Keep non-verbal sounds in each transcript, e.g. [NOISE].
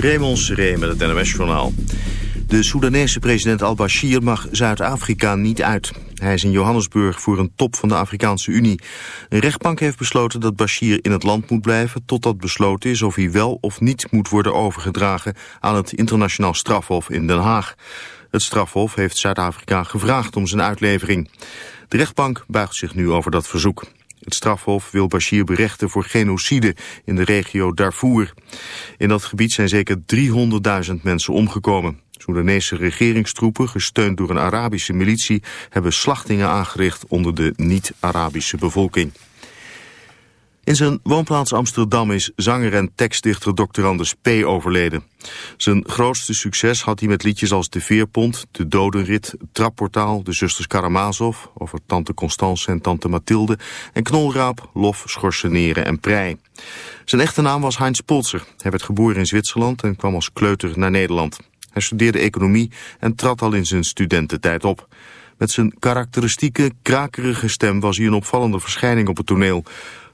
Raymond Seré met het NOS-journaal. De Soedanese president al-Bashir mag Zuid-Afrika niet uit. Hij is in Johannesburg voor een top van de Afrikaanse Unie. Een rechtbank heeft besloten dat Bashir in het land moet blijven... totdat besloten is of hij wel of niet moet worden overgedragen... aan het internationaal strafhof in Den Haag. Het strafhof heeft Zuid-Afrika gevraagd om zijn uitlevering. De rechtbank buigt zich nu over dat verzoek. Het strafhof wil Bashir berechten voor genocide in de regio Darfur. In dat gebied zijn zeker 300.000 mensen omgekomen. Soedanese regeringstroepen, gesteund door een Arabische militie... hebben slachtingen aangericht onder de niet-Arabische bevolking. In zijn woonplaats Amsterdam is zanger en tekstdichter Dr. Anders P. overleden. Zijn grootste succes had hij met liedjes als De Veerpont, De Dodenrit, Trapportaal, De Zusters Karamazov, over Tante Constance en Tante Mathilde, en Knolraap, Lof, Schorseneren en Prei. Zijn echte naam was Heinz Polzer. Hij werd geboren in Zwitserland en kwam als kleuter naar Nederland. Hij studeerde economie en trad al in zijn studententijd op. Met zijn karakteristieke, krakerige stem was hij een opvallende verschijning op het toneel.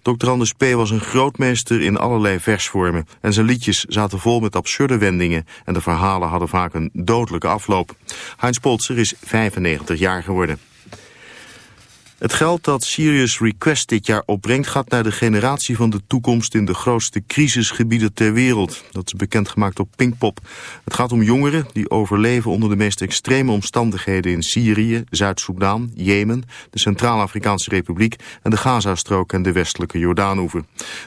Dr. P. was een grootmeester in allerlei versvormen en zijn liedjes zaten vol met absurde wendingen en de verhalen hadden vaak een dodelijke afloop. Heinz Polzer is 95 jaar geworden. Het geld dat Serious Request dit jaar opbrengt gaat naar de generatie van de toekomst in de grootste crisisgebieden ter wereld. Dat is bekendgemaakt op Pinkpop. Het gaat om jongeren die overleven onder de meest extreme omstandigheden in Syrië, Zuid-Soedan, Jemen, de Centraal-Afrikaanse Republiek en de Gazastrook en de westelijke Jordaanoever.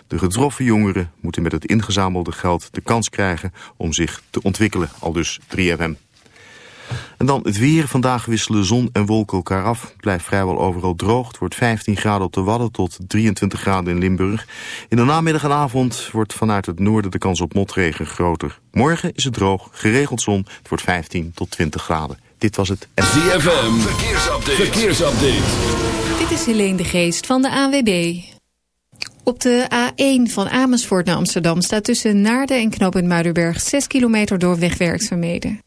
De getroffen jongeren moeten met het ingezamelde geld de kans krijgen om zich te ontwikkelen, al dus 3FM. En dan het weer. Vandaag wisselen zon en wolken elkaar af. Het blijft vrijwel overal droog. Het wordt 15 graden op de Wadden tot 23 graden in Limburg. In de namiddag en avond wordt vanuit het noorden de kans op motregen groter. Morgen is het droog, geregeld zon. Het wordt 15 tot 20 graden. Dit was het... ZFM, verkeersupdate. verkeersupdate. Dit is Helene de Geest van de AWB. Op de A1 van Amersfoort naar Amsterdam staat tussen Naarden en Knoop in Muidenberg 6 kilometer door wegwerkzaamheden.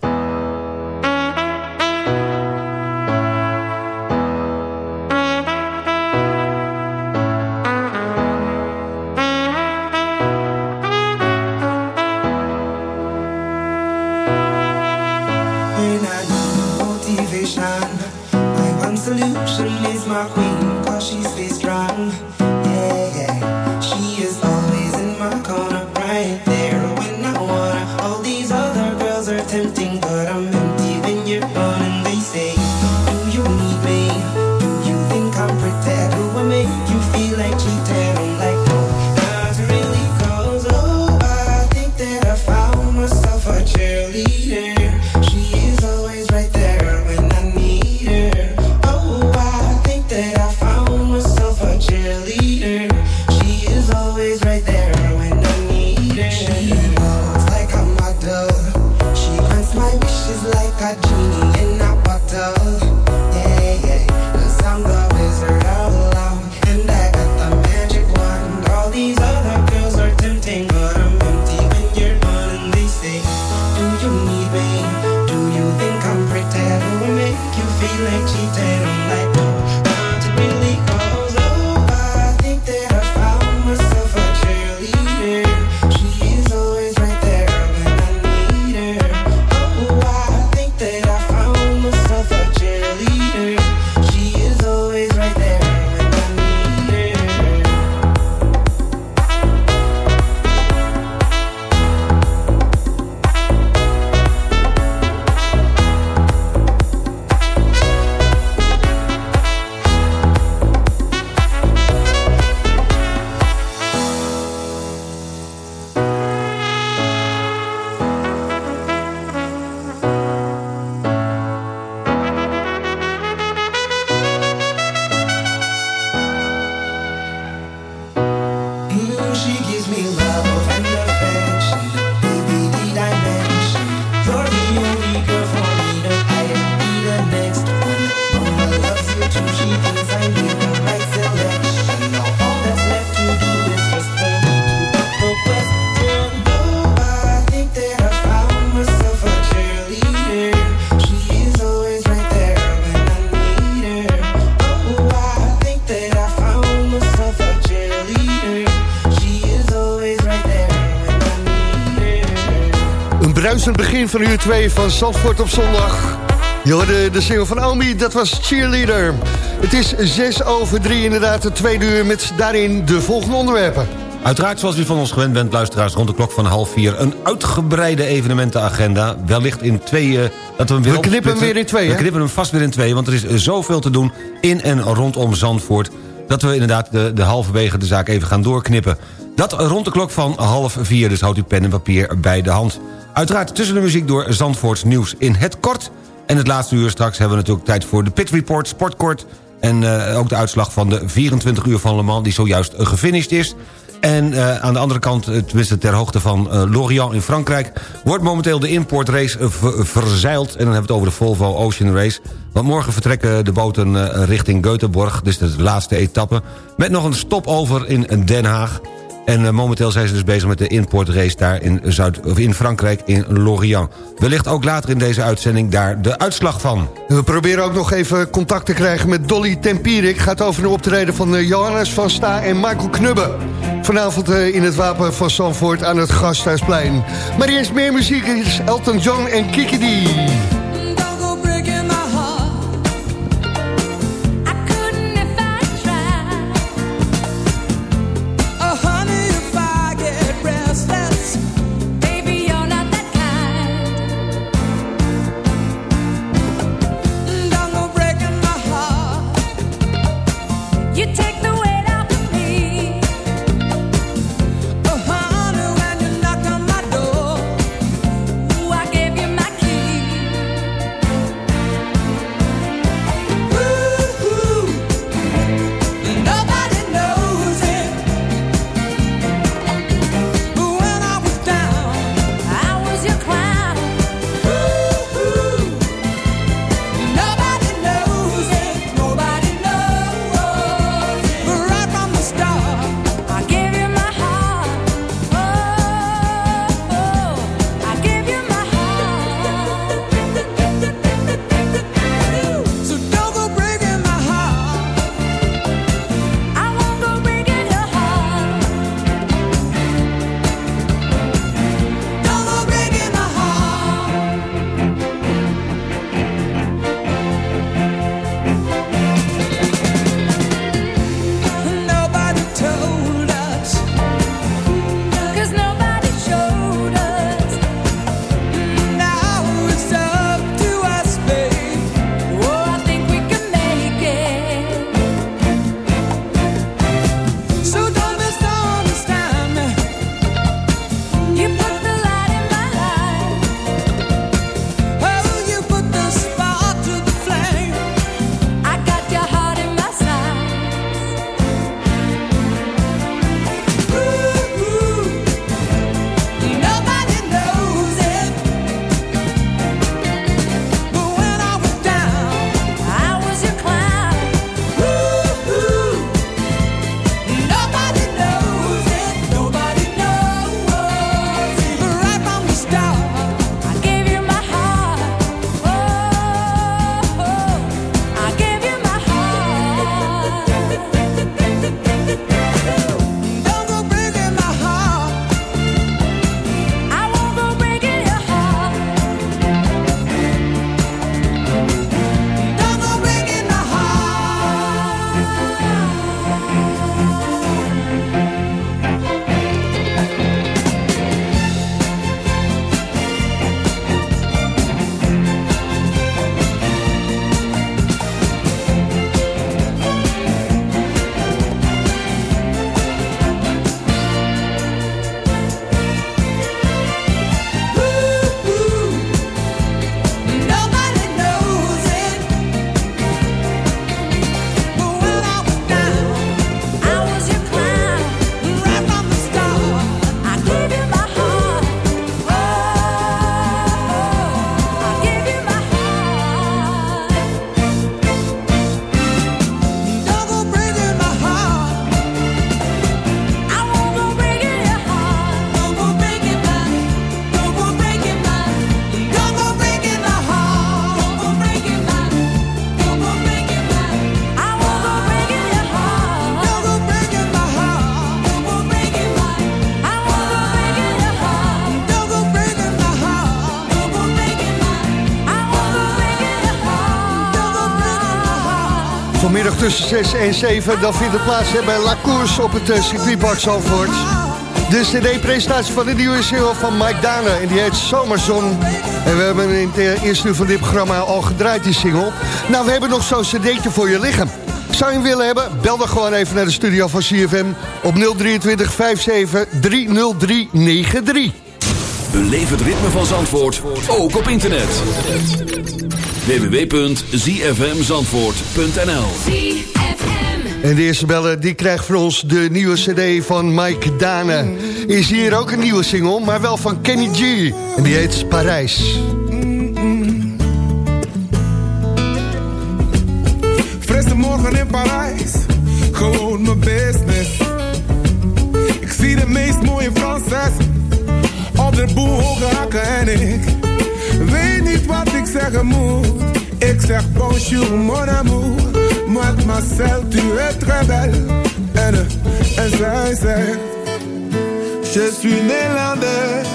Begin van uur 2 van Zandvoort op zondag. Je hoorde de single van Omi, dat was Cheerleader. Het is 6 over 3 inderdaad, de tweede uur met daarin de volgende onderwerpen. Uiteraard, zoals u van ons gewend bent, luisteraars... rond de klok van half vier een uitgebreide evenementenagenda. Wellicht in twee... Uh, dat we, weer we knippen hem weer in twee, We knippen hem vast weer in twee, want er is zoveel te doen... in en rondom Zandvoort... dat we inderdaad de, de halverwege de zaak even gaan doorknippen. Dat rond de klok van half vier, dus houdt u pen en papier bij de hand. Uiteraard tussen de muziek door Zandvoorts nieuws in het kort... en het laatste uur straks hebben we natuurlijk tijd voor de Pit Report, Sportkort... en uh, ook de uitslag van de 24 uur van Le Mans die zojuist gefinished is... En uh, aan de andere kant, eh, tenminste ter hoogte van Lorient in Frankrijk... wordt momenteel de importrace verzeild. En dan hebben we het over de Volvo Ocean Race. Want morgen vertrekken de boten richting Göteborg. Dus de laatste etappe. Met nog een stopover in Den Haag. En uh, momenteel zijn ze dus bezig met de importrace daar in, Zuid, of in Frankrijk, in Lorient. Wellicht ook later in deze uitzending daar de uitslag van. We proberen ook nog even contact te krijgen met Dolly Tempierik. Gaat over een optreden van uh, Johannes van Sta en Michael Knubbe. Vanavond uh, in het Wapen van Zandvoort aan het Gasthuisplein. Maar eerst meer muziek is Elton John en Kiki D. tussen 6 en 7. Dan vindt het plaats hè, bij La Course op het uh, circuitpark Zalvoort. De cd-presentatie van de nieuwe single van Mike Dane. En die heet Zomerzon. En we hebben in het eerste uur van dit programma al gedraaid, die single. Nou, we hebben nog zo'n cd'tje voor je liggen. Zou je hem willen hebben? Bel dan gewoon even naar de studio van CFM op 023 57 30393. Beleef het ritme van Zandvoort, ook op internet. www.zfmzandvoort.nl En de eerste bellen die krijgt voor ons de nieuwe cd van Mike Dane. Is hier ook een nieuwe single, maar wel van Kenny G. En die heet Parijs. Mon amour, mademoiselle tu es très belle. Zij zegt, je suis néerlandaise.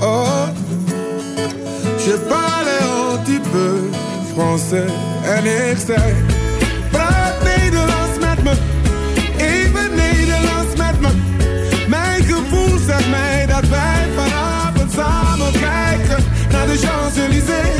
Oh, je parle un petit peu français. En ik zei, praat Nederlands met me, even Nederlands met me. Mijn gevoel zegt mij dat wij vanavond samen kijken naar de Champs-Élysées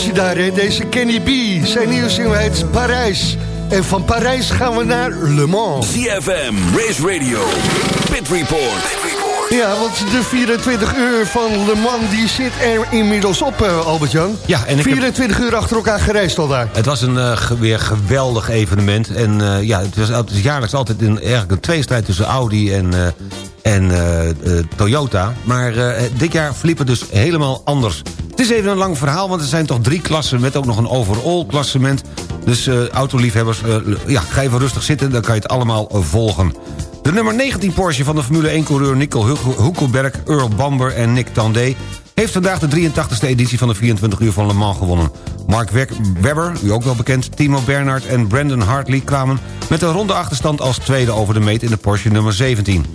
was hij daar, hè? deze Kenny B. Zijn nieuwe single heet Parijs. En van Parijs gaan we naar Le Mans. CFM, Race Radio, Pit Report. Ja, want de 24 uur van Le Mans die zit er inmiddels op, eh, Albert-Jan. Ja, en ik heb- 24 uur achter elkaar gereisd al daar. Het was een eh, ge- weer geweldig evenement. En eh, ja, het was, het jaarlijks altijd een, eigenlijk een tweestrijd tussen Audi en, eh, en Toyota. Maar eh, dit jaar verliep het dus helemaal anders. Het is even een lang verhaal, want er zijn toch drie klassen... met ook nog een overall klassement. Dus eh, autoliefhebbers, eh, ja, ga even rustig zitten... dan kan je het allemaal eh, volgen. De nummer 19 Porsche van de Formule 1-coureur Nico Hulkenberg... Earl Bamber en Nick Tandé heeft vandaag de 83e editie van de 24 uur van Le Mans gewonnen. Mark Webber, u ook wel bekend, Timo Bernhard en Brandon Hartley kwamen met een ronde achterstand als tweede over de meet in de Porsche nummer 17.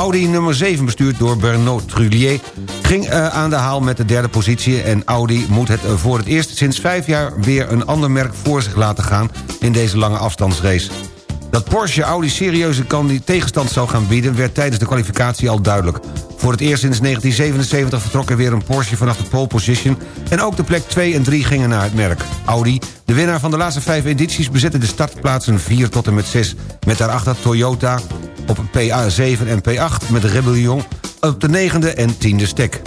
Audi nummer 7, bestuurd door Bernard Trullier... ging eh, aan de haal met de derde positie... en Audi moet het eh, voor het eerst sinds vijf jaar... weer een ander merk voor zich laten gaan in deze lange afstandsrace. Dat Porsche Audi serieuze tegenstand zou gaan bieden... werd tijdens de kwalificatie al duidelijk. Voor het eerst sinds 1977 vertrok er weer een Porsche vanaf de pole position... en ook de plek 2 en 3 gingen naar het merk. Audi, de winnaar van de laatste vijf edities... bezette de startplaatsen 4 tot en met 6... met daarachter Toyota op PA7 en P8... met Rebellion op de negende en tiende stek.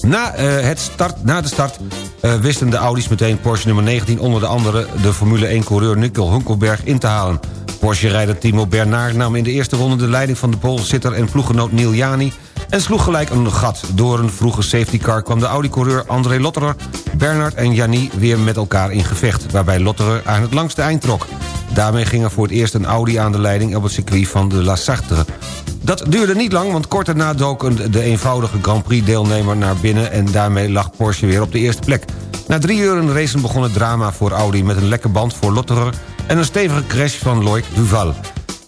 Na, eh, het start, na de start eh, wisten de Audi's meteen Porsche nummer 19... onder de andere de Formule 1-coureur Nico Hunkelberg in te halen. Porsche-rijder Timo Bernard nam in de eerste ronde de leiding van de Poolzitter... en ploeggenoot Neil Jani en sloeg gelijk een gat. Door een vroege safety car kwam de Audi-coureur André Lotterer... Bernard en Janni weer met elkaar in gevecht... waarbij Lotterer aan het langste eind trok. Daarmee ging er voor het eerst een Audi aan de leiding... op het circuit van de La Sartre. Dat duurde niet lang, want kort daarna dook de eenvoudige Grand Prix-deelnemer naar binnen... en daarmee lag Porsche weer op de eerste plek. Na drie uur racen begon het drama voor Audi... met een lekke band voor Lotterer en een stevige crash van Loic Duval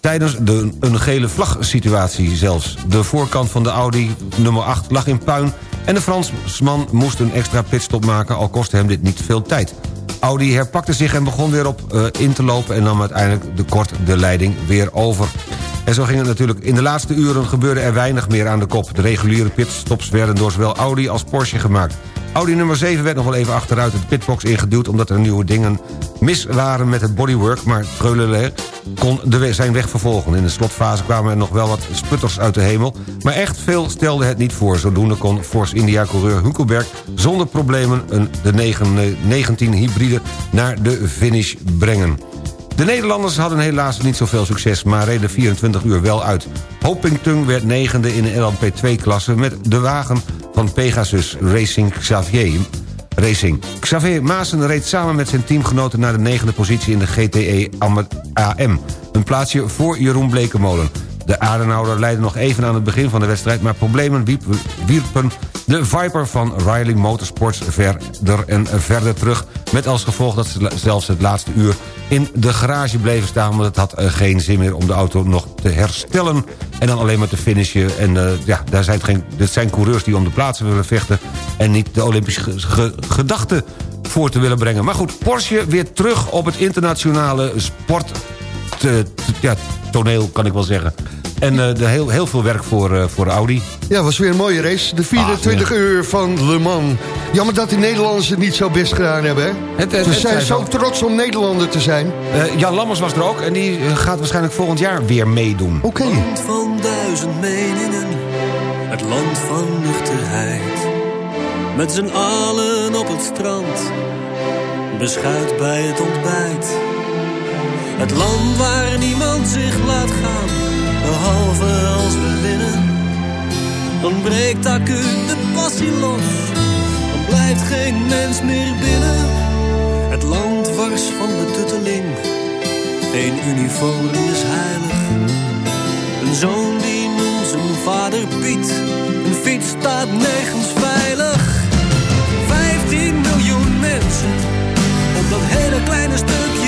tijdens de, een gele vlag-situatie zelfs. De voorkant van de Audi nummer 8 lag in puin... en de Fransman moest een extra pitstop maken... al kostte hem dit niet veel tijd. Audi herpakte zich en begon weer op uh, in te lopen... en nam uiteindelijk de kort de leiding weer over. En zo ging het natuurlijk. In de laatste uren gebeurde er weinig meer aan de kop. De reguliere pitstops werden door zowel Audi als Porsche gemaakt. Audi nummer 7 werd nog wel even achteruit het pitbox ingeduwd... omdat er nieuwe dingen mis waren met het bodywork... maar Treuleler kon de zijn weg vervolgen. In de slotfase kwamen er nog wel wat sputters uit de hemel... maar echt veel stelde het niet voor. Zodoende kon Force India-coureur Hunkelberg zonder problemen... Een, de 19 hybride naar de finish brengen. De Nederlanders hadden helaas niet zoveel succes... maar reden 24 uur wel uit. Hopingtung werd negende in de LMP2-klasse... met de wagen van Pegasus Racing Xavier. Racing. Xavier Maassen reed samen met zijn teamgenoten... naar de negende positie in de GTE AM. Een plaatsje voor Jeroen Blekemolen. De Adenauer leidde nog even aan het begin van de wedstrijd... maar problemen wierpen de Viper van Riley Motorsports verder en verder terug... met als gevolg dat ze zelfs het laatste uur in de garage bleven staan... want het had eh, geen zin meer om de auto nog te herstellen... en dan alleen maar te finishen. En uh, ja, daar zijn geen, dit zijn coureurs die om de plaatsen willen vechten... en niet de Olympische gedachten voor te willen brengen. Maar goed, Porsche weer terug op het internationale sport... ja, toneel, kan ik wel zeggen. En uh, de heel, heel veel werk voor, uh, voor Audi. Ja, was weer een mooie race. De 24 ah, uur van Le Mans. Jammer dat de Nederlanders het niet zo best gedaan hebben. Hè? Het, het, Ze zijn zo trots om Nederlander te zijn. Uh, Jan Lammers was er ook. En die gaat waarschijnlijk volgend jaar weer meedoen. Oké. Okay. Land van duizend meningen. Het land van nuchterheid. Met z'n allen op het strand. Beschuit bij het ontbijt. Het land waar niemand zich laat gaan behalve als we winnen. Dan breekt acuut de passie los, dan blijft geen mens meer binnen. Het land wars van de tutteling, geen uniform is heilig. Een zoon die noemt zijn vader Piet, een fiets staat nergens veilig. 15 miljoen mensen op dat hele kleine stukje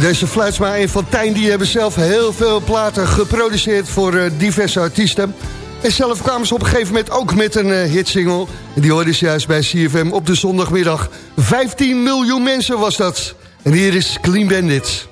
Deze Fluitsma en Fontijn die hebben zelf heel veel platen geproduceerd voor uh, diverse artiesten. En zelf kwamen ze op een gegeven moment ook met een uh, hitsingle. En die hoorde ze juist bij CFM op de zondagmiddag. 15 miljoen mensen was dat. En hier is Clean Bandit.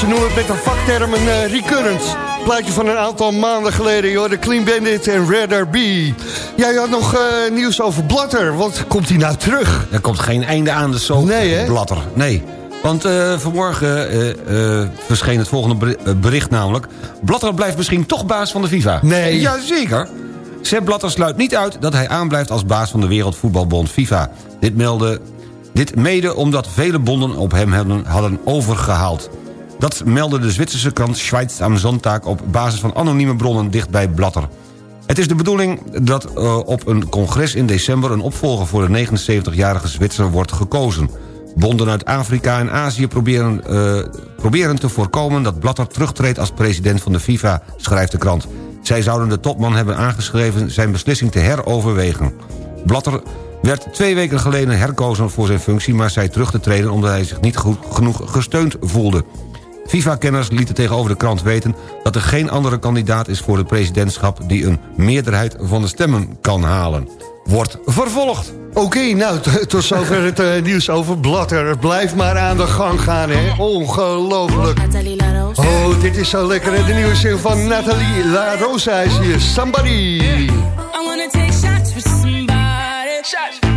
Ze noemen het met een vakterm een eh, recurrent. Plaatje van een aantal maanden geleden, joh. De Clean Bandit en Rather Be. Ja, je had nog eh, nieuws over Blatter. Wat komt hij nou terug? Er komt geen einde aan de soap Nee, hè? Blatter. Nee. Want eh, vanmorgen verscheen het volgende beri- bericht namelijk... Blatter blijft misschien toch baas van de FIFA. Nee. Jazeker. Sepp Blatter sluit niet uit dat hij aanblijft als baas van de Wereldvoetbalbond FIFA. Dit meldde dit mede omdat vele bonden op hem hadden overgehaald. Dat meldde de Zwitserse krant Schweiz am Sonntag... op basis van anonieme bronnen dicht bij Blatter. Het is de bedoeling dat eh, op een congres in december... een opvolger voor de 79-jarige Zwitser wordt gekozen. Bonden uit Afrika en Azië proberen, eh, proberen te voorkomen... dat Blatter terugtreedt als president van de FIFA, schrijft de krant. Zij zouden de topman hebben aangeschreven zijn beslissing te heroverwegen. Blatter werd twee weken geleden herkozen voor zijn functie... maar zei terug te treden omdat hij zich niet goed genoeg gesteund voelde. FIFA-kenners lieten tegenover de krant weten... dat er geen andere kandidaat is voor het presidentschap... die een meerderheid van de stemmen kan halen. Wordt vervolgd. Oké, nou, tot zover het eh, nieuws over Blatter. Het blijft maar aan de gang gaan, hè. Ongelooflijk. Oh, dit is zo lekker, hè. De nieuwe zin van Nathalie La Rosa is hier. Somebody. I wanna take shots with somebody. Shots,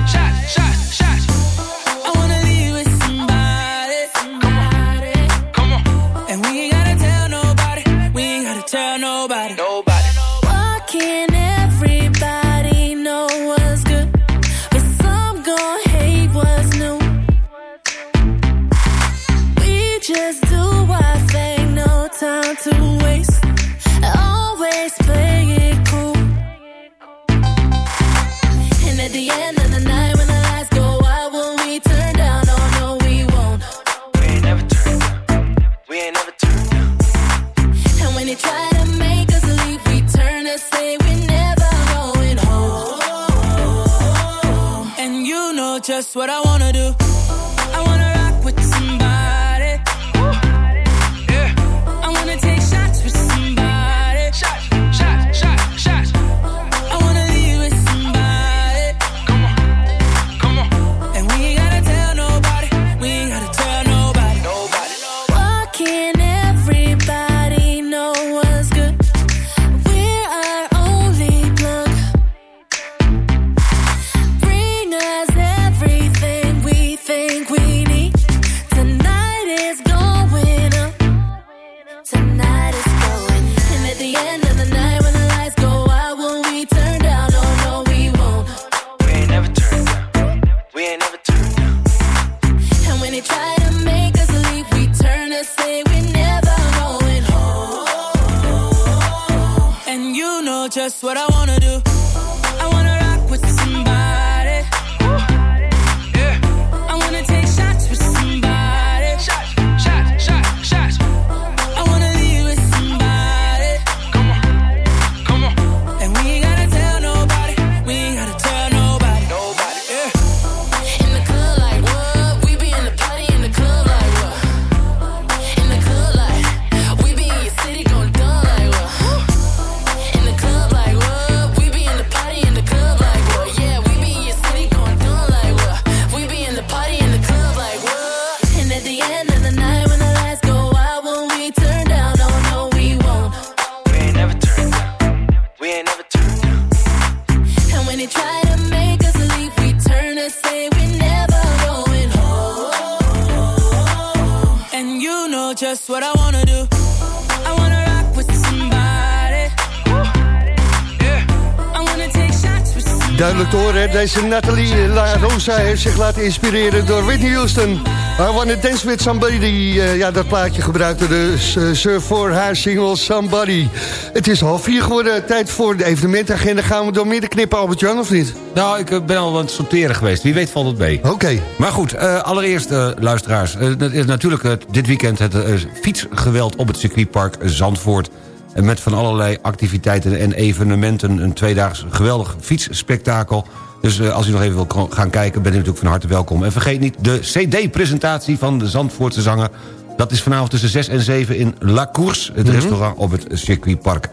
hè? deze Nathalie La Rosa heeft zich laten inspireren door Whitney Houston. I Wanna Dance With Somebody, die eh, ja, dat plaatje gebruikte dus eh, ze voor haar single Somebody. Het is half vier geworden, tijd voor de evenementagenda. Gaan we door midden knippen, Albert-Jan, of niet? Nou, ik eh, ben al aan het sorteren geweest. Wie weet valt het mee. Oké. Maar goed, eh, allereerst eh, luisteraars. eh, het is natuurlijk het, dit weekend het eh, fietsgeweld op het circuitpark Zandvoort. En met van allerlei activiteiten en evenementen. Een tweedaags geweldig fietsspektakel. Dus eh, als u nog even wil gaan kijken, bent u natuurlijk van harte welkom. En vergeet niet de cd-presentatie van de Zandvoortse zanger. Dat is vanavond tussen 6 en 7 in La Course, het restaurant op het circuitpark.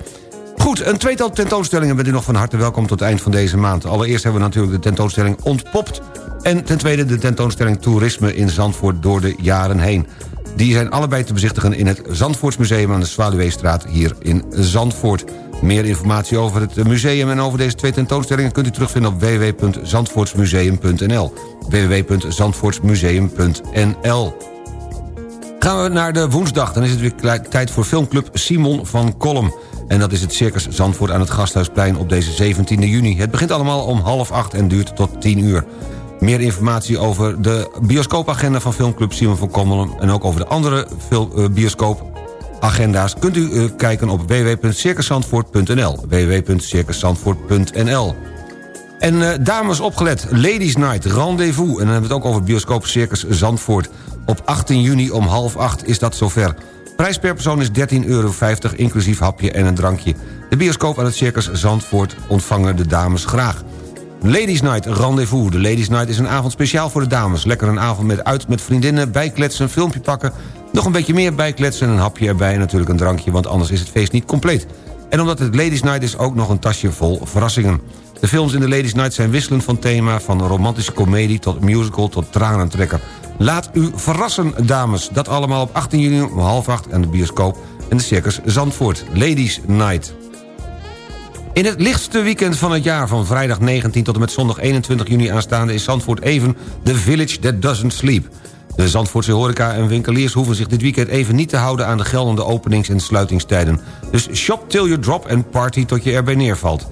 Goed, een tweetal tentoonstellingen bent u nog van harte welkom tot het eind van deze maand. Allereerst hebben we natuurlijk de tentoonstelling Ontpopt... en ten tweede de tentoonstelling Toerisme in Zandvoort door de jaren heen. Die zijn allebei te bezichtigen in het Zandvoortsmuseum aan de Zwaluweestraat hier in Zandvoort. Meer informatie over het museum en over deze twee tentoonstellingen... kunt u terugvinden op www.zandvoortsmuseum.nl www.zandvoortsmuseum.nl Gaan we naar de woensdag, dan is het weer tijd voor filmclub Simon van Kolm. En dat is het Circus Zandvoort aan het Gasthuisplein op deze 17e juni. Het begint allemaal om half acht en duurt tot 10 uur. Meer informatie over de bioscoopagenda van filmclub Simon van Kolm... en ook over de andere fil- bioscoopagenda's... kunt u eh, kijken op www.circuszandvoort.nl www.circuszandvoort.nl en eh, dames opgelet, Ladies Night, rendezvous. En dan hebben we het ook over bioscoop Circus Zandvoort. Op 18 juni om half acht is dat zover. Prijs per persoon is 13,50 euro, inclusief hapje en een drankje. De bioscoop aan het Circus Zandvoort ontvangen de dames graag. Ladies Night Rendezvous. De Ladies Night is een avond speciaal voor de dames. Lekker een avond met uit met vriendinnen, bijkletsen, een filmpje pakken... nog een beetje meer bijkletsen, een hapje erbij en natuurlijk een drankje... want anders is het feest niet compleet. En omdat het Ladies Night is, ook nog een tasje vol verrassingen. De films in de Ladies Night zijn wisselend van thema... van romantische komedie tot musical tot tranentrekker. Laat u verrassen, dames. Dat allemaal op 18 juni om half acht aan de bioscoop... en de Circus Zandvoort. Ladies Night. In het lichtste weekend van het jaar, van vrijdag 19 tot en met zondag 21 juni aanstaande... is Zandvoort even the village that doesn't sleep. De Zandvoortse horeca en winkeliers hoeven zich dit weekend even niet te houden... aan de geldende openings- en sluitingstijden. Dus shop till you drop en party tot je erbij neervalt.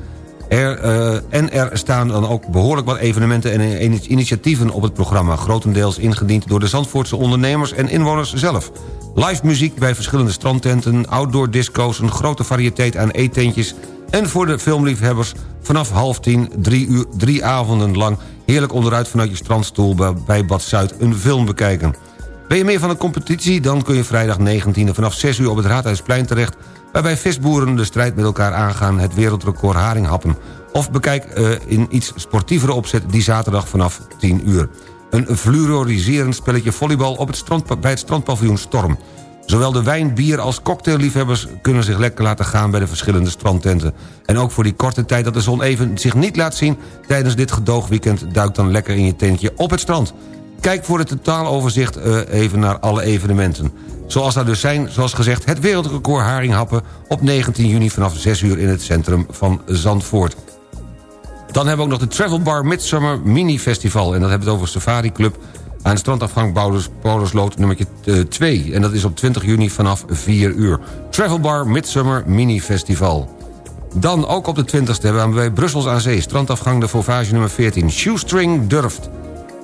Er, eh, en er staan dan ook behoorlijk wat evenementen en initiatieven op het programma... grotendeels ingediend door de Zandvoortse ondernemers en inwoners zelf. Live muziek bij verschillende strandtenten, outdoor disco's... een grote variëteit aan eetentjes... en voor de filmliefhebbers vanaf half tien, drie, uur, drie avonden lang... heerlijk onderuit vanuit je strandstoel bij Bad Zuid een film bekijken. Ben je meer van de competitie? Dan kun je vrijdag 19e vanaf 6 uur op het Raadhuisplein terecht... waarbij visboeren de strijd met elkaar aangaan het wereldrecord haringhappen. Of bekijk uh, in iets sportievere opzet die zaterdag vanaf 10 uur. Een fluoriserend spelletje volleybal op het strand, bij het strandpaviljoen Storm. Zowel de wijn, bier als cocktailliefhebbers kunnen zich lekker laten gaan bij de verschillende strandtenten. En ook voor die korte tijd dat de zon even zich niet laat zien... tijdens dit gedoogweekend duik dan lekker in je tentje op het strand. Kijk voor het totaaloverzicht uh, even naar alle evenementen. Zoals daar dus zijn, zoals gezegd, het wereldrecord haringhappen... op 19 juni vanaf 6 uur in het centrum van Zandvoort. Dan hebben we ook nog de Travel Bar Midsummer Mini Festival. En dat hebben we het over Safari Club aan strandafgang Paulusloot nummer 2. En dat is op 20 juni vanaf 4 uur. Travel Bar Midsummer Mini Festival. Dan ook op de 20ste hebben we bij Brussels aan Zee... strandafgang de Fauvage nummer 14. Shoestring Durft.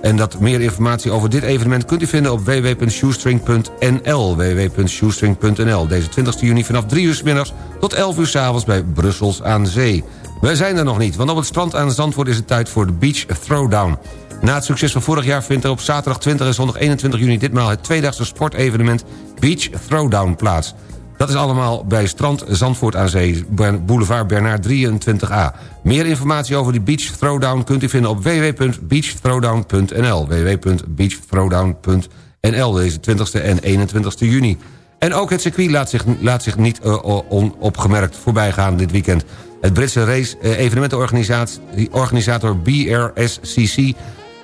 En dat meer informatie over dit evenement kunt u vinden op www.shoestring.nl. www.shoestring.nl. Deze 20 juni vanaf 3 uur s middags tot 11 uur s avonds bij Brussels aan Zee. Wij zijn er nog niet, want op het strand aan Zandvoort is het tijd voor de Beach Throwdown. Na het succes van vorig jaar vindt er op zaterdag 20 en zondag 21 juni... ditmaal het tweedagse sportevenement Beach Throwdown plaats. Dat is allemaal bij Strand Zandvoort aan Zee, boulevard Bernard 23a. Meer informatie over die Beach Throwdown kunt u vinden op www.beachthrowdown.nl. www.beachthrowdown.nl, deze 20e en 21e juni. En ook het circuit laat zich, laat zich niet uh, onopgemerkt voorbijgaan dit weekend. Het Britse race-evenementenorganisator BRSCC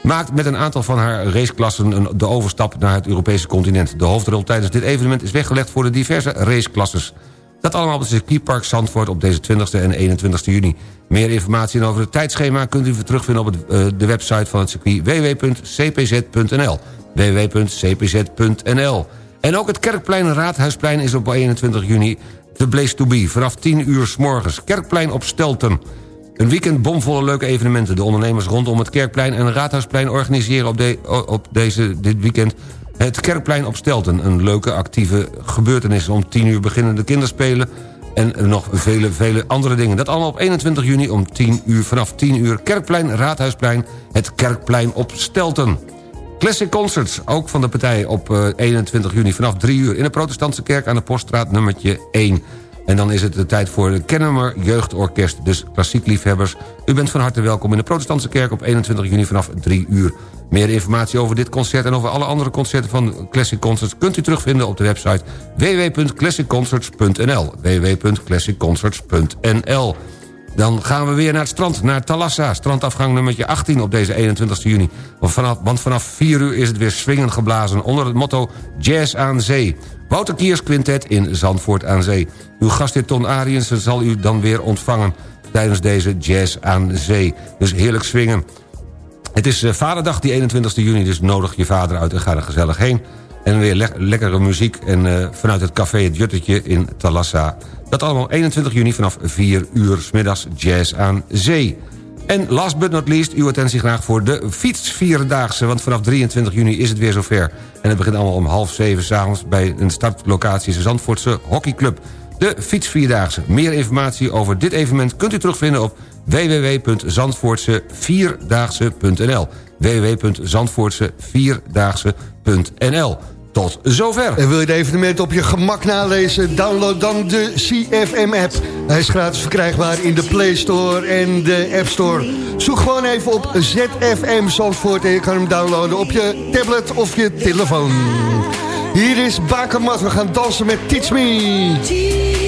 maakt met een aantal van haar raceklassen de overstap naar het Europese continent. De hoofdrol tijdens dit evenement is weggelegd voor de diverse raceklasses. Dat allemaal op het circuitpark Zandvoort op deze 20e en 21e juni. Meer informatie over het tijdschema kunt u terugvinden op uh, de website van het circuit www.cpz.nl www.cpz.nl En ook het Kerkplein Raadhuisplein is op 21 juni de Blaze to Be. Vanaf 10 uur s morgens. Kerkplein op Stelten. Een weekend bomvolle leuke evenementen. De ondernemers rondom het Kerkplein en Raadhuisplein... organiseren op, de, op deze, dit weekend het Kerkplein op Stelten. Een leuke, actieve gebeurtenis. Om 10 uur beginnen de kinderspelen... en nog vele, vele andere dingen. Dat allemaal op 21 juni om 10 uur. Vanaf 10 uur Kerkplein, Raadhuisplein, het Kerkplein op Stelten. Classic Concerts, ook van de partij op 21 juni vanaf 3 uur... in de protestantse kerk aan de Poststraat nummertje 1. En dan is het de tijd voor de Kennemer Jeugdorkest. Dus klassiek liefhebbers, u bent van harte welkom in de protestantse kerk... op 21 juni vanaf 3 uur. Meer informatie over dit concert en over alle andere concerten van Classic Concerts... kunt u terugvinden op de website www.classicconcerts.nl www.classicconcerts.nl dan gaan we weer naar het strand, naar Talassa. Strandafgang nummertje 18 op deze 21 juni. Want vanaf, want vanaf 4 uur is het weer swingend geblazen... onder het motto Jazz aan Zee. Wouter Kiers Quintet in Zandvoort aan Zee. Uw gastheer Ton Ariensen zal u dan weer ontvangen... tijdens deze Jazz aan Zee. Dus heerlijk swingen. Het is uh, Vaderdag, die 21 juni, dus nodig je vader uit en ga er gezellig heen. En weer le lekkere muziek en uh, vanuit het café Het Juttetje in Talassa. Dat allemaal 21 juni vanaf 4 uur s middags Jazz aan Zee. En last but not least, uw attentie graag voor de fietsvierdaagse. Want vanaf 23 juni is het weer zover. En het begint allemaal om half zeven s'avonds... bij een startlocatie de Zandvoortse Hockeyclub. De fietsvierdaagse. Meer informatie over dit evenement kunt u terugvinden op www.zandvoortsevierdaagse.nl www.zandvoortsevierdaagse.nl tot zover. En wil je de evenementen op je gemak nalezen? Download dan de CFM-app. Hij is gratis verkrijgbaar in de Play Store en de App Store. Zoek gewoon even op ZFM Zandvoort en je kan hem downloaden op je tablet of je telefoon. Hier is Bakermat, we gaan dansen met Teach Me.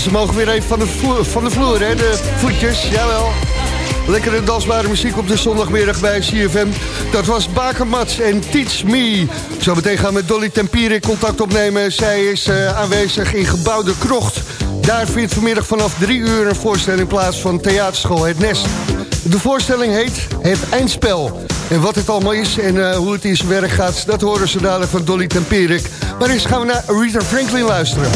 Ze mogen weer even van de vloer, van de, vloer hè, de voetjes, jawel. Lekkere dansbare muziek op de zondagmiddag bij CFM. Dat was Bakermats en Teach Me. Zometeen gaan we met Dolly Tempierik contact opnemen. Zij is eh, aanwezig in gebouw De Krocht. Daar vindt vanmiddag vanaf drie uur een voorstelling plaats van theaterschool Het Nest. De voorstelling heet Het Eindspel. En wat het allemaal is en eh, hoe het in zijn werk gaat... dat horen ze dadelijk van Dolly Tempierik. Maar eerst gaan we naar Rita Franklin luisteren.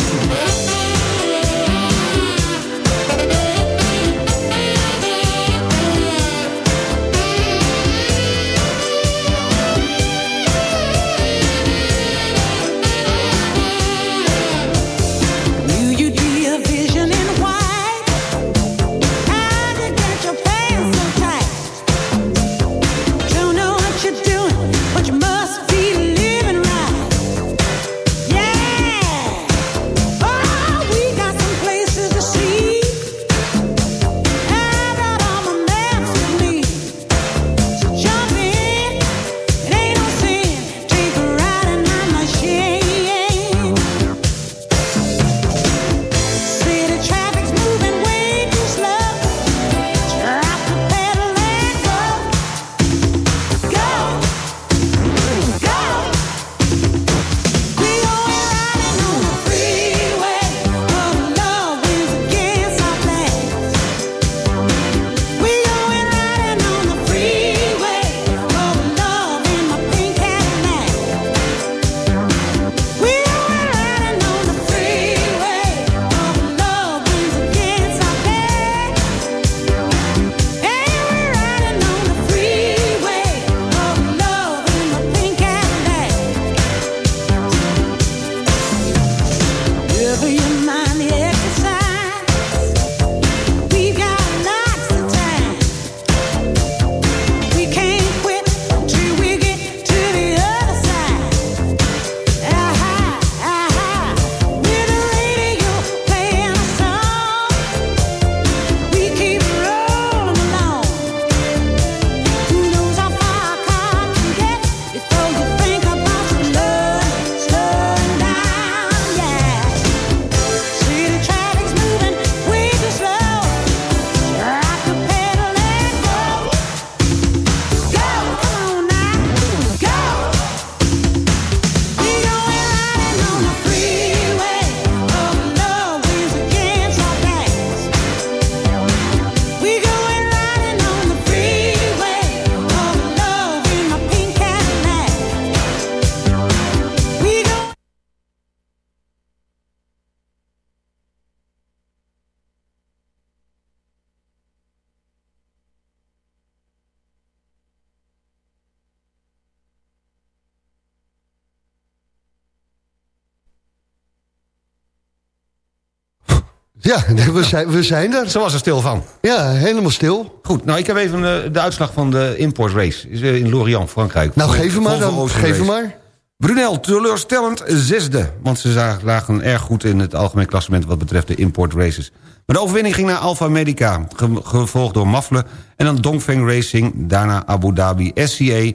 Ja, [LAUGHS] we zijn, we zijn er. Ze was er stil van. Ja, helemaal stil. Goed, nou ik heb even eh, de uitslag van de import race. Is eh, in Lorient, Frankrijk. Nou, geef hem maar dan. Geef hem maar. Brunel, teleurstellend zesde. Want ze lagen erg goed in het algemeen klassement... wat betreft de import races. Maar de overwinning ging naar Alfa Medica. ge- gevolgd door Mafle en dan Dongfeng Racing. Daarna Abu Dhabi SCA.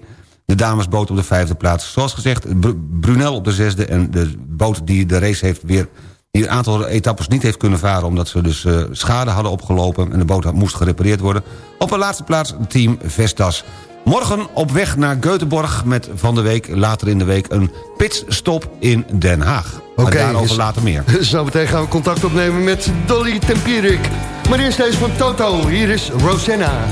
De damesboot op de vijfde plaats. Zoals gezegd, Br- Brunel op de zesde. En de boot die de race heeft weer... die een aantal etappes niet heeft kunnen varen... omdat ze dus eh, schade hadden opgelopen... en de boot had- moest gerepareerd worden. Op de laatste plaats team Vestas. Morgen op weg naar Göteborg met van de week, later in de week... een pitstop in Den Haag. Oké, daarover dus- later meer. [LAUGHS] Zometeen gaan we contact opnemen met Dolly Tempierik. Maar eerst deze van Toto. Hier is Rosanna.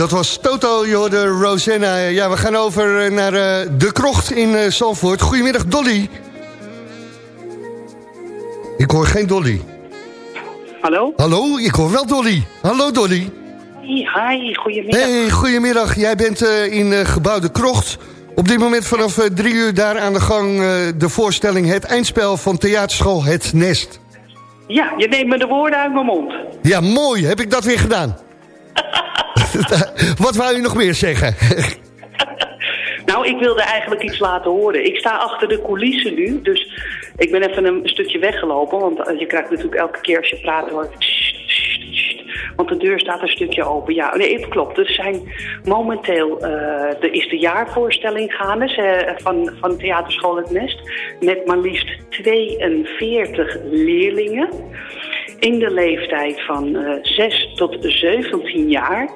Dat was Toto, je hoorde Rosanna. Ja, we gaan over eh, naar eh, De Krocht in Zandvoort. Goedemiddag, Dolly. Ik hoor geen Dolly. Hallo? Hallo, ik hoor wel Dolly. Hallo, Dolly. Hi, hi, goedemiddag. Hey, goedemiddag. Jij bent in eh, gebouw De Krocht Op dit moment vanaf drie uur daar aan de gang de voorstelling Het Eindspel van theaterschool Het Nest. Ja, je neemt me de woorden uit mijn mond. Ja, mooi. Heb ik dat weer gedaan? [LAUGHS] Wat wou u nog meer zeggen? [LAUGHS] Nou, ik wilde eigenlijk iets laten horen. Ik sta achter de coulissen nu, dus ik ben even een stukje weggelopen. Want eh, je krijgt natuurlijk elke keer als je praat, hoor, want de deur staat een stukje open. Ja, nee, het klopt. Er zijn momenteel, eh, er is de jaarvoorstelling gaande ze, van, van Theaterschool Het Nest. Met maar liefst 42 leerlingen. In de leeftijd van eh 6 tot 17 jaar.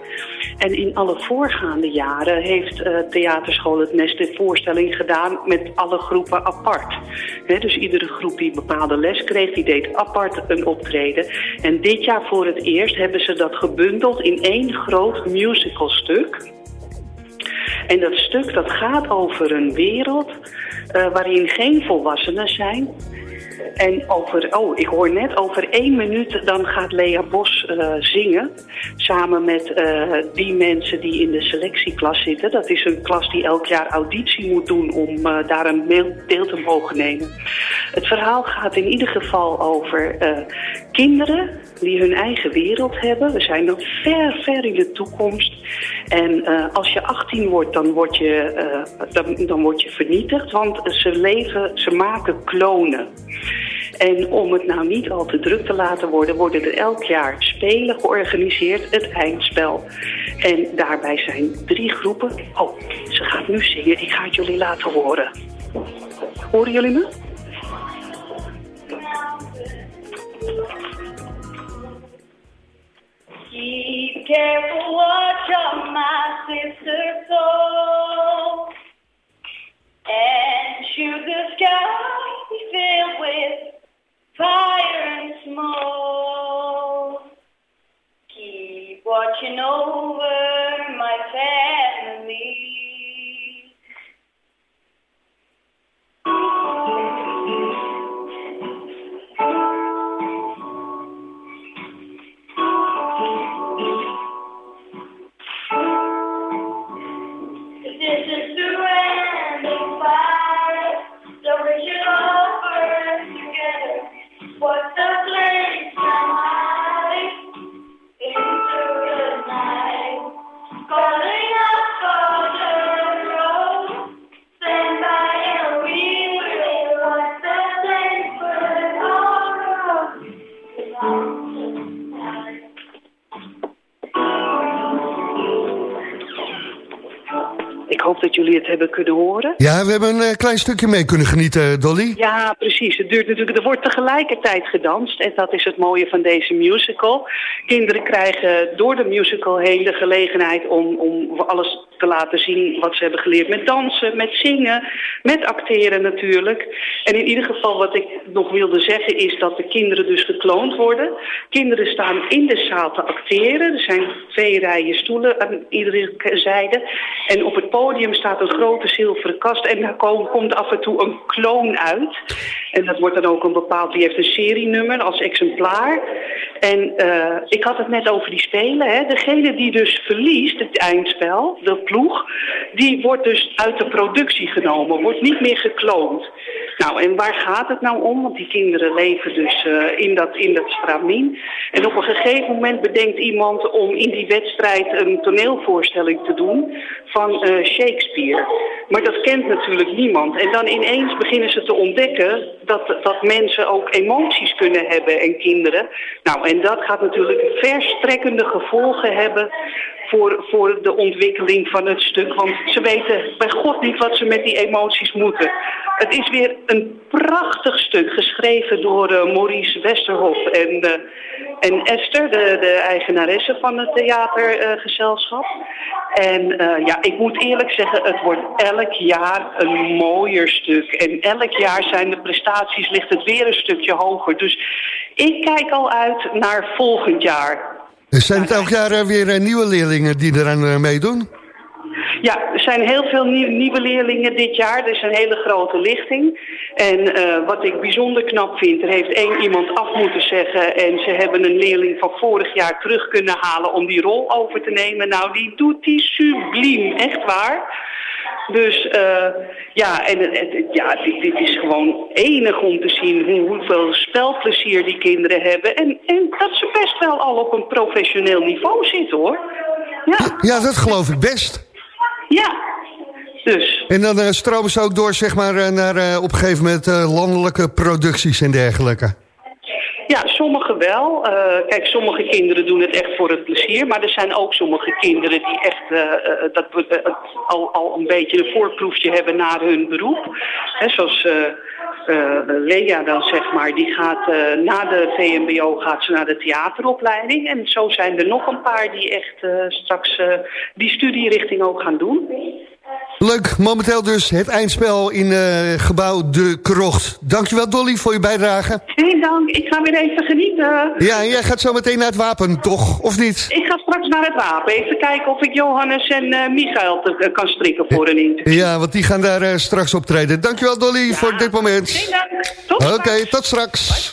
En in alle voorgaande jaren heeft eh, Theaterschool Het Nest de voorstelling gedaan met alle groepen apart. Dus iedere groep die bepaalde les kreeg, die deed apart een optreden. En dit jaar voor het eerst hebben ze dat gebundeld in één groot musicalstuk. En dat stuk dat gaat over een wereld eh, waarin geen volwassenen zijn. En over, oh, ik hoor net, over één minuut dan gaat Lea Bos eh, zingen. Samen met eh, die mensen die in de selectieklas zitten. Dat is een klas die elk jaar auditie moet doen om eh, daar een deel te mogen nemen. Het verhaal gaat in ieder geval over kinderen die hun eigen wereld hebben. We zijn nog ver, ver in de toekomst. En als je 18 wordt, dan word je, dan, dan word je vernietigd. Want ze leven, ze maken klonen. En om het nou niet al te druk te laten worden, worden er elk jaar spelen georganiseerd, het eindspel. En daarbij zijn drie groepen. Oh, ze gaat nu zingen. Ik ga het jullie laten horen. Horen jullie me? Keep careful watch on my sister's soul. And should the sky be filled with fire and smoke, keep watching over my family. Ja, we hebben een eh, klein stukje mee kunnen genieten, Dolly. Ja, precies. Het duurt natuurlijk, er wordt tegelijkertijd gedanst. En dat is het mooie van deze musical. Kinderen krijgen door de musical heen de gelegenheid om, om alles te laten zien wat ze hebben geleerd. Met dansen, met zingen, met acteren natuurlijk. En in ieder geval wat ik nog wilde zeggen is dat de kinderen dus gekloond worden. Kinderen staan in de zaal te acteren. Er zijn twee rijen stoelen aan iedere zijde. En op het podium staat een grote zilveren kast en daar kom- komt af en toe een kloon uit. En dat wordt dan ook een bepaald, die heeft een serienummer als exemplaar. En eh, ik had het net over die spelen. Hè. Degene die dus verliest, het eindspel, de ploeg, die wordt dus uit de productie genomen, wordt niet meer gekloond. Nou, en waar gaat het nou om? Want die kinderen leven dus eh, in, dat, in dat stramien. En op een gegeven moment bedenkt iemand om in die wedstrijd een toneelvoorstelling te doen van eh, Shakespeare. Maar dat kent natuurlijk niemand. En dan ineens beginnen ze te ontdekken dat, dat mensen ook emoties kunnen hebben en kinderen. Nou, en dat gaat natuurlijk verstrekkende gevolgen hebben voor, voor de ontwikkeling van het stuk. Want ze weten bij God niet wat ze met die emoties moeten. Het is weer een prachtig stuk geschreven door eh, Maurice Westerhof en, eh, en Esther, de, de eigenaresse van het theatergezelschap. en eh, ja, ik moet eerlijk zeggen, het wordt elk jaar een mooier stuk. En elk jaar zijn de prestaties, ligt het weer een stukje hoger. Dus ik kijk al uit naar volgend jaar. Zijn het elk jaar eh, weer eh, nieuwe leerlingen die eraan eh, meedoen? Ja, er zijn heel veel nieuw- nieuwe leerlingen dit jaar. Er is een hele grote lichting. En wat ik bijzonder knap vind, er heeft één iemand af moeten zeggen... en ze hebben een leerling van vorig jaar terug kunnen halen om die rol over te nemen. Nou, die doet die subliem, echt waar. Dus eh, ja, en het- ja, dit, dit is gewoon enig om te zien hoe, hoeveel spelplezier die kinderen hebben. En, en dat ze best wel al op een professioneel niveau zitten hoor. Ja, Ja, dat geloof ik best. ja. Dus En dan eh, stromen ze ook door zeg maar, eh, naar eh, op een gegeven moment landelijke producties en dergelijke. Ja, sommigen wel. Eh, kijk, sommige kinderen doen het echt voor het plezier. Maar er zijn ook sommige kinderen die echt eh, eh, dat, al, al een beetje een voorproefje hebben naar hun beroep. Zoals eh, Lea dan, zeg maar. Die gaat na de VMBO gaat ze naar de theateropleiding. En zo zijn er nog een paar die echt straks die studierichting ook gaan doen. Leuk, momenteel dus het eindspel in eh, gebouw De Krocht. Dankjewel Dolly voor je bijdrage. Geen dank, ik ga weer even genieten. Ja, en jij gaat zo meteen naar het wapen, toch? Of niet? Ik ga straks naar het wapen. Even kijken of ik Johannes en eh, Michael te- eh, kan strikken voor een interview. Ja, want die gaan daar straks optreden. Dankjewel Dolly voor dit moment. Geen dank. Tot Oké, tot straks.